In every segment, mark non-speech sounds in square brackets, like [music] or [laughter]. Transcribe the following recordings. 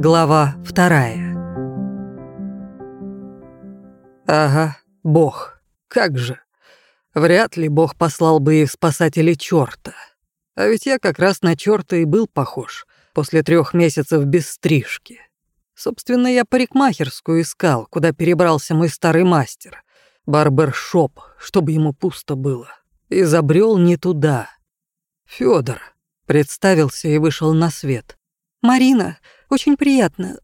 Глава вторая. Ага, бог. Как же. Вряд ли бог послал бы их спасателей чёрта. А ведь я как раз на чёрта и был похож после трех месяцев без стрижки. Собственно, я парикмахерскую искал, куда перебрался мой старый мастер. Барбершоп, чтобы ему пусто было. И забрел не туда. Федор представился и вышел на свет. «Марина, очень приятно.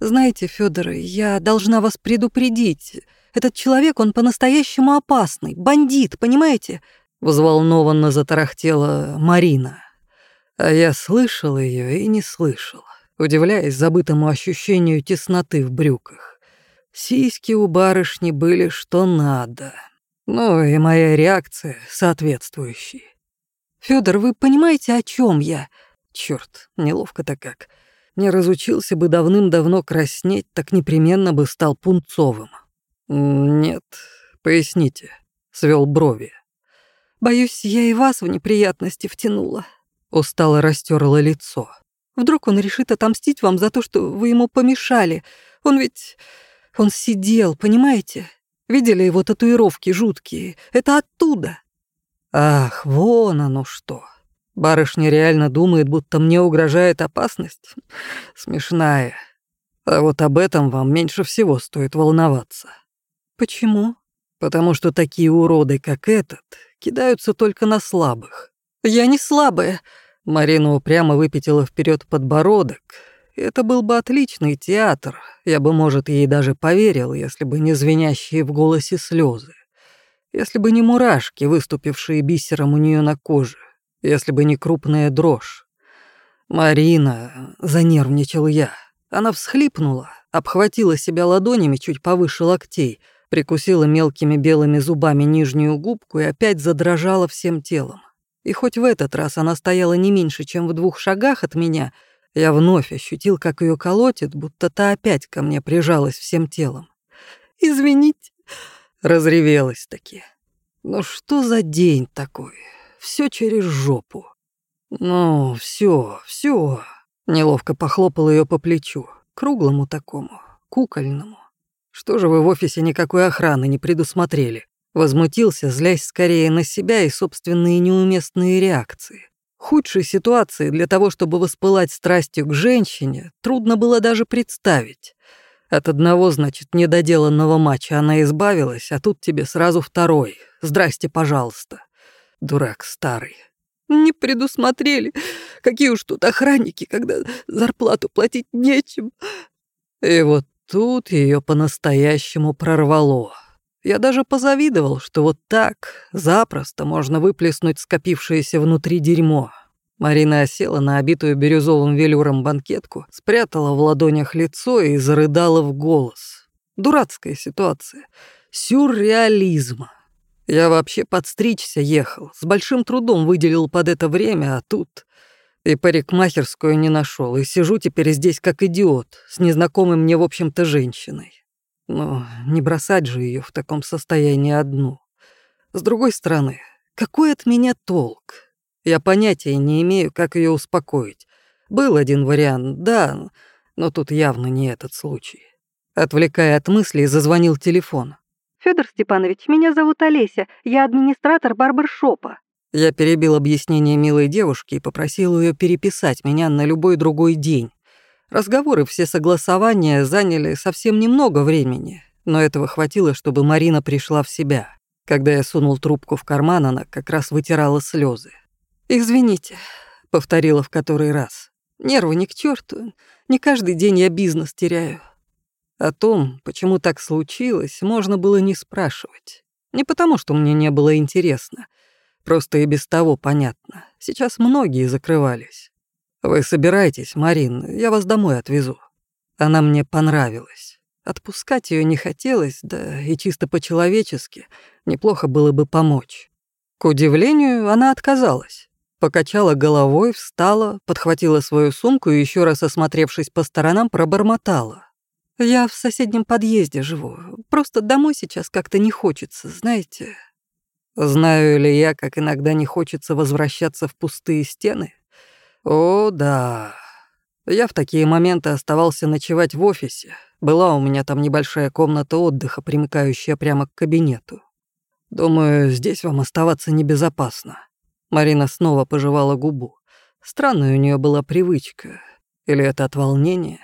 Знаете, Федор, я должна вас предупредить. Этот человек, он по-настоящему опасный, бандит, понимаете?» Взволнованно затарахтела Марина. А я слышал ее и не слышал, удивляясь забытому ощущению тесноты в брюках. Сиськи у барышни были что надо. Ну и моя реакция соответствующая. Федор, вы понимаете, о чем я? Черт, неловко-то как. Не разучился бы давным-давно краснеть, так непременно бы стал пунцовым. Нет, поясните, свел брови. Боюсь, я и вас в неприятности втянула. Устало растерла лицо. Вдруг он решит отомстить вам за то, что вы ему помешали. Он ведь... Он сидел, понимаете? Видели его татуировки жуткие? Это оттуда. Ах, вон оно что. Барышня реально думает, будто мне угрожает опасность? Смешная. А вот об этом вам меньше всего стоит волноваться. Почему? Потому что такие уроды, как этот, кидаются только на слабых. Я не слабая. Марина упрямо выпятила вперед подбородок. Это был бы отличный театр. Я бы, может, ей даже поверил, если бы не звенящие в голосе слезы. Если бы не мурашки, выступившие бисером у нее на коже если бы не крупная дрожь. Марина, занервничал я. Она всхлипнула, обхватила себя ладонями чуть повыше локтей, прикусила мелкими белыми зубами нижнюю губку и опять задрожала всем телом. И хоть в этот раз она стояла не меньше, чем в двух шагах от меня, я вновь ощутил, как ее колотит, будто та опять ко мне прижалась всем телом. «Извините», — разревелась таки. «Ну что за день такой? Все через жопу. Ну, все, все. Неловко похлопал ее по плечу, круглому такому, кукольному. Что же вы в офисе никакой охраны не предусмотрели? Возмутился, злясь скорее на себя и собственные неуместные реакции. Худшей ситуации для того, чтобы воспылать страстью к женщине, трудно было даже представить. От одного, значит, недоделанного матча она избавилась, а тут тебе сразу второй. Здрасте, пожалуйста. Дурак старый. Не предусмотрели. Какие уж тут охранники, когда зарплату платить нечем. И вот тут ее по-настоящему прорвало. Я даже позавидовал, что вот так запросто можно выплеснуть скопившееся внутри дерьмо. Марина осела на обитую бирюзовым велюром банкетку, спрятала в ладонях лицо и зарыдала в голос. Дурацкая ситуация. Сюрреализм. Я вообще подстричься ехал, с большим трудом выделил под это время, а тут... И парикмахерскую не нашел, и сижу теперь здесь как идиот, с незнакомой мне, в общем-то, женщиной. Но не бросать же ее в таком состоянии одну. С другой стороны, какой от меня толк? Я понятия не имею, как ее успокоить. Был один вариант, да, но тут явно не этот случай. Отвлекая от мыслей, зазвонил телефон. Федор Степанович, меня зовут Олеся, я администратор барбершопа». Я перебил объяснение милой девушки и попросил ее переписать меня на любой другой день. Разговоры, все согласования заняли совсем немного времени, но этого хватило, чтобы Марина пришла в себя. Когда я сунул трубку в карман, она как раз вытирала слезы. «Извините», — повторила в который раз. «Нервы ни к черту. Не каждый день я бизнес теряю. О том, почему так случилось, можно было не спрашивать. Не потому, что мне не было интересно. Просто и без того понятно. Сейчас многие закрывались. Вы собирайтесь, Марин, я вас домой отвезу. Она мне понравилась. Отпускать ее не хотелось, да и чисто по-человечески неплохо было бы помочь. К удивлению, она отказалась. Покачала головой, встала, подхватила свою сумку и еще раз осмотревшись по сторонам, пробормотала. Я в соседнем подъезде живу. Просто домой сейчас как-то не хочется, знаете. Знаю ли я, как иногда не хочется возвращаться в пустые стены? О, да. Я в такие моменты оставался ночевать в офисе. Была у меня там небольшая комната отдыха, примыкающая прямо к кабинету. Думаю, здесь вам оставаться небезопасно. Марина снова пожевала губу. Странная у нее была привычка. Или это от волнения?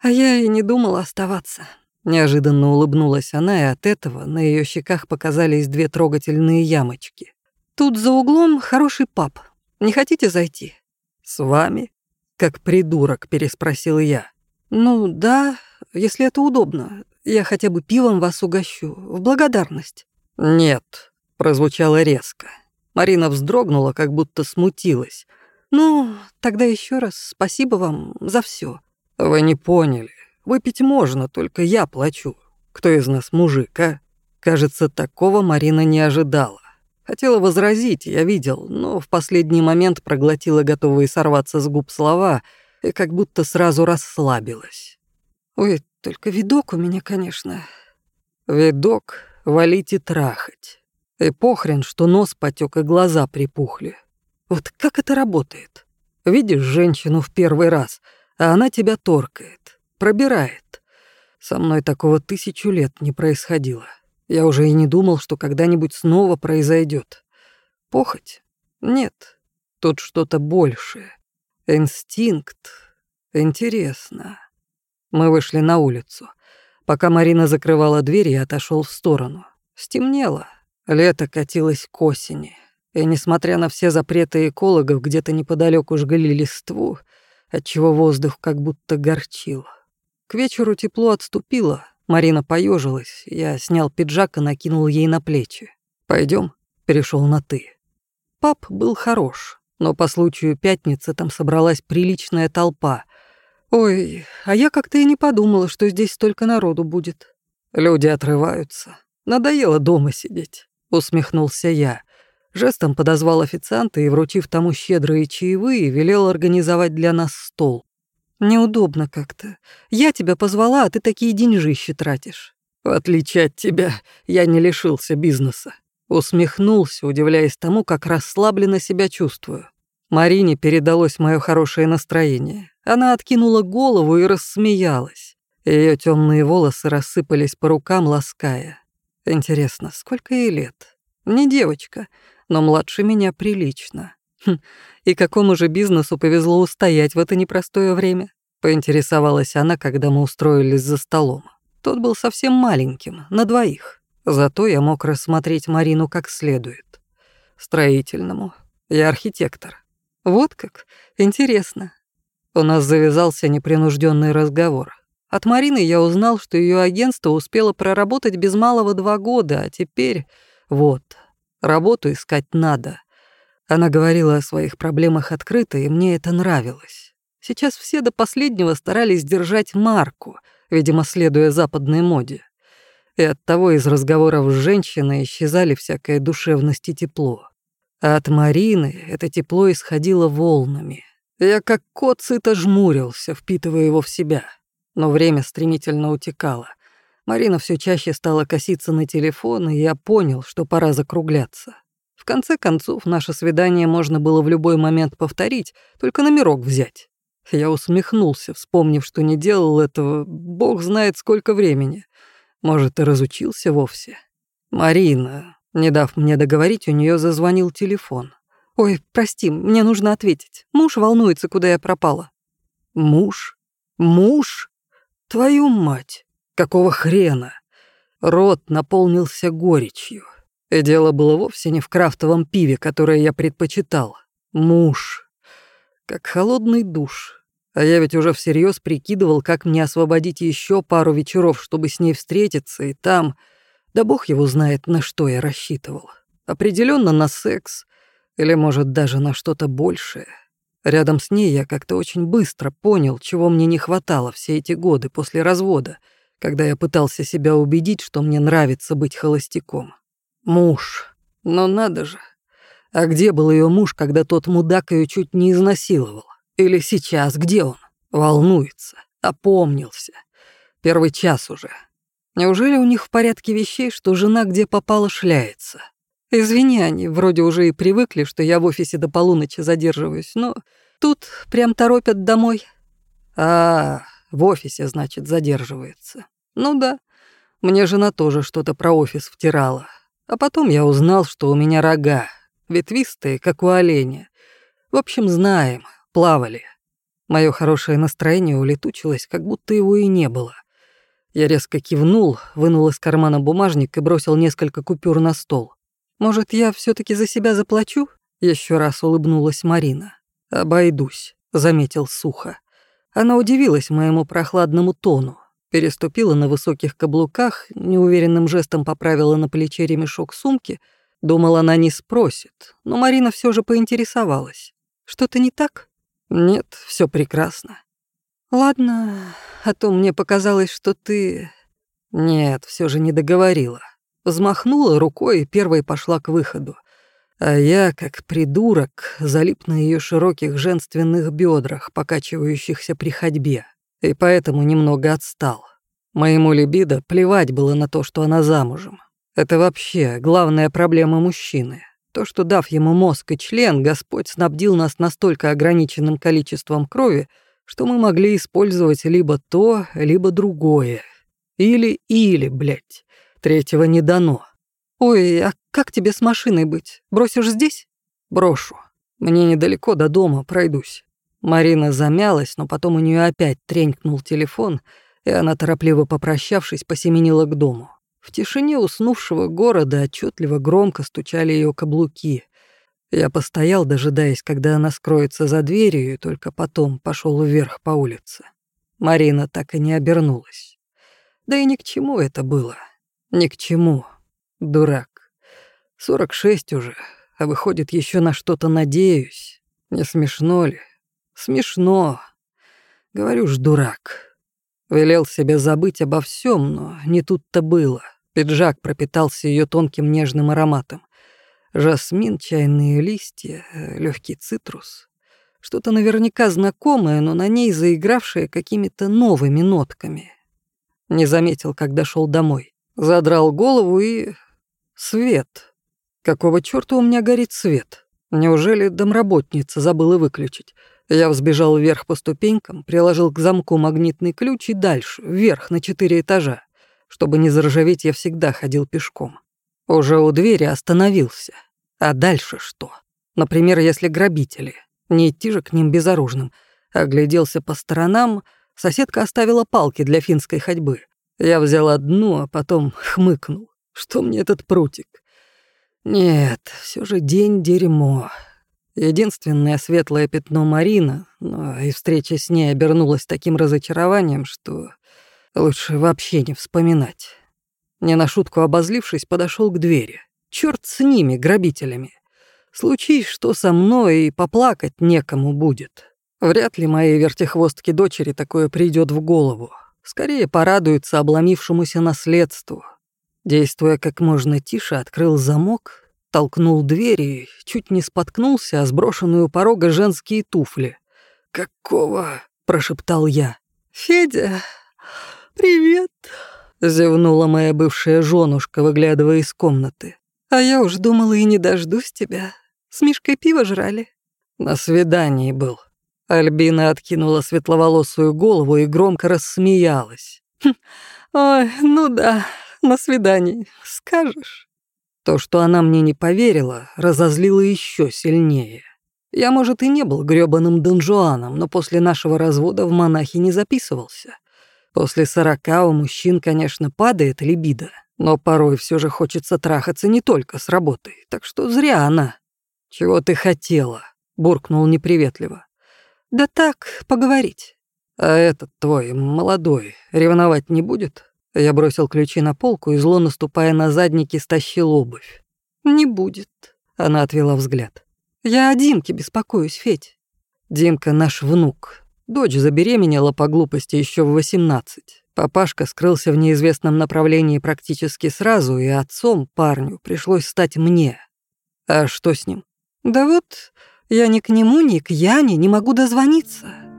А я и не думала оставаться. Неожиданно улыбнулась она, и от этого на ее щеках показались две трогательные ямочки. Тут за углом хороший паб. Не хотите зайти? С вами? Как придурок, переспросил я. Ну да, если это удобно. Я хотя бы пивом вас угощу, в благодарность. Нет, прозвучало резко. Марина вздрогнула, как будто смутилась. Ну, тогда еще раз спасибо вам за все. Вы не поняли. Выпить можно, только я плачу. Кто из нас мужик, а? Кажется, такого Марина не ожидала. Хотела возразить, я видел, но в последний момент проглотила готовые сорваться с губ слова и как будто сразу расслабилась. Ой, только видок у меня, конечно. Видок валить и трахать. И похрен, что нос потек и глаза припухли. Вот как это работает? Видишь женщину в первый раз, а она тебя торкает, пробирает. Со мной такого тысячу лет не происходило. Я уже и не думал, что когда-нибудь снова произойдет. Похоть? Нет. Тут что-то большее. Инстинкт. Интересно. Мы вышли на улицу. Пока Марина закрывала дверь, я отошел в сторону. Стемнело. Лето катилось к осени. И несмотря на все запреты экологов, где-то неподалеку жгли листву, отчего воздух как будто горчил. К вечеру тепло отступило, Марина поежилась, я снял пиджак и накинул ей на плечи. Пойдем, перешел на «ты». Пап был хорош, но по случаю пятницы там собралась приличная толпа. Ой, а я как-то и не подумала, что здесь столько народу будет. Люди отрываются. Надоело дома сидеть, усмехнулся я. Жестом подозвал официанта и, вручив тому щедрые чаевые, велел организовать для нас стол. «Неудобно как-то. Я тебя позвала, а ты такие деньжищи тратишь». «В отличие от тебя, я не лишился бизнеса». Усмехнулся, удивляясь тому, как расслабленно себя чувствую. Марине передалось мое хорошее настроение. Она откинула голову и рассмеялась. Ее темные волосы рассыпались по рукам, лаская. Интересно, сколько ей лет? Не девочка, но младше меня прилично. Хм, и какому же бизнесу повезло устоять в это непростое время? Поинтересовалась она, когда мы устроились за столом. Тот был совсем маленьким, на двоих. Зато я мог рассмотреть Марину как следует. Строительному. Я архитектор. Вот как? Интересно. У нас завязался непринужденный разговор. От Марины я узнал, что ее агентство успело проработать без малого два года, а теперь вот, работу искать надо. Она говорила о своих проблемах открыто, и мне это нравилось. Сейчас все до последнего старались держать марку, видимо, следуя западной моде. И оттого из разговоров с женщиной исчезали всякая душевность и тепло. А от Марины это тепло исходило волнами. Я как кот сыто жмурился, впитывая его в себя. Но время стремительно утекало. Марина все чаще стала коситься на телефон, и я понял, что пора закругляться. В конце концов, наше свидание можно было в любой момент повторить, только номерок взять. Я усмехнулся, вспомнив, что не делал этого, бог знает сколько времени. Может, и разучился вовсе. Марина, не дав мне договорить, у нее зазвонил телефон. «Ой, прости, мне нужно ответить. Муж волнуется, куда я пропала». «Муж? Муж? Твою мать! Какого хрена?» Рот наполнился горечью. И дело было вовсе не в крафтовом пиве, которое я предпочитал. Муж. Как холодный душ. А я ведь уже всерьез прикидывал, как мне освободить еще пару вечеров, чтобы с ней встретиться, и там... Да бог его знает, на что я рассчитывал. Определенно на секс. Или, может, даже на что-то большее. Рядом с ней я как-то очень быстро понял, чего мне не хватало все эти годы после развода, когда я пытался себя убедить, что мне нравится быть холостяком. Муж. Но надо же. А где был ее муж, когда тот мудак ее чуть не изнасиловал? Или сейчас, где он? Волнуется. Опомнился. Первый час уже. Неужели у них в порядке вещей, что жена где попала шляется? Извини, они вроде уже и привыкли, что я в офисе до полуночи задерживаюсь, но тут прям торопят домой. А, в офисе, значит, задерживается. Ну да, мне жена тоже что-то про офис втирала. А потом я узнал, что у меня рога, ветвистые, как у оленя. В общем, знаем, плавали. Мое хорошее настроение улетучилось, как будто его и не было. Я резко кивнул, вынул из кармана бумажник и бросил несколько купюр на стол. «Может, я все таки за себя заплачу?» Еще раз улыбнулась Марина. «Обойдусь», — заметил сухо. Она удивилась моему прохладному тону, переступила на высоких каблуках, неуверенным жестом поправила на плече ремешок сумки, думала, она не спросит, но Марина все же поинтересовалась. «Что-то не так?» «Нет, все прекрасно». «Ладно, а то мне показалось, что ты...» «Нет, все же не договорила». Взмахнула рукой и первой пошла к выходу. А я, как придурок, залип на ее широких женственных бедрах, покачивающихся при ходьбе, и поэтому немного отстал. Моему либидо плевать было на то, что она замужем. Это вообще главная проблема мужчины. То, что дав ему мозг и член, Господь снабдил нас настолько ограниченным количеством крови, что мы могли использовать либо то, либо другое. Или-или, блядь. Третьего не дано. «Ой, а как тебе с машиной быть? Бросишь здесь?» «Брошу. Мне недалеко до дома, пройдусь». Марина замялась, но потом у нее опять тренькнул телефон, и она, торопливо попрощавшись, посеменила к дому. В тишине уснувшего города отчетливо громко стучали ее каблуки. Я постоял, дожидаясь, когда она скроется за дверью, и только потом пошел вверх по улице. Марина так и не обернулась. Да и ни к чему это было. Ни к чему. Дурак. 46 уже, а выходит, еще на что-то надеюсь. Не смешно ли? Смешно. Говорю ж, дурак. Велел себе забыть обо всем, но не тут-то было. Пиджак пропитался ее тонким нежным ароматом. Жасмин, чайные листья, легкий цитрус. Что-то наверняка знакомое, но на ней заигравшее какими-то новыми нотками. Не заметил, когда шел домой. Задрал голову и Свет. Какого чёрта у меня горит свет? Неужели домработница забыла выключить? Я взбежал вверх по ступенькам, приложил к замку магнитный ключ и дальше, вверх на четыре этажа. Чтобы не заржаветь, я всегда ходил пешком. Уже у двери остановился. А дальше что? Например, если грабители. Не идти же к ним безоружным. Огляделся по сторонам, соседка оставила палки для финской ходьбы. Я взял одну, а потом [laughs] хмыкнул. Что мне этот прутик? Нет, все же день дерьмо. Единственное светлое пятно Марина, но и встреча с ней обернулась таким разочарованием, что лучше вообще не вспоминать. Не на шутку обозлившись, подошел к двери. Черт с ними, грабителями. Случись, что со мной, и поплакать некому будет. Вряд ли моей вертихвостке дочери такое придет в голову. Скорее порадуется обломившемуся наследству, Действуя как можно тише, открыл замок, толкнул дверь и чуть не споткнулся о сброшенную у порога женские туфли. «Какого?» — прошептал я. «Федя, привет!» — зевнула моя бывшая женушка, выглядывая из комнаты. «А я уж думала и не дождусь тебя. С Мишкой пиво жрали?» «На свидании был». Альбина откинула светловолосую голову и громко рассмеялась. «Хм, «Ой, ну да, на свидании, скажешь?» То, что она мне не поверила, разозлило еще сильнее. Я, может, и не был грёбаным донжуаном, но после нашего развода в монахи не записывался. После сорока у мужчин, конечно, падает либидо, но порой все же хочется трахаться не только с работой, так что зря она. «Чего ты хотела?» — буркнул неприветливо. «Да так, поговорить». «А этот твой, молодой, ревновать не будет?» Я бросил ключи на полку и, зло наступая на задники, стащил обувь. «Не будет», — она отвела взгляд. «Я о Димке беспокоюсь, Федь». Димка наш внук. Дочь забеременела по глупости еще в 18. Папашка скрылся в неизвестном направлении практически сразу, и отцом парню пришлось стать мне. А что с ним? Да вот, я ни к нему, ни к Яне не могу дозвониться.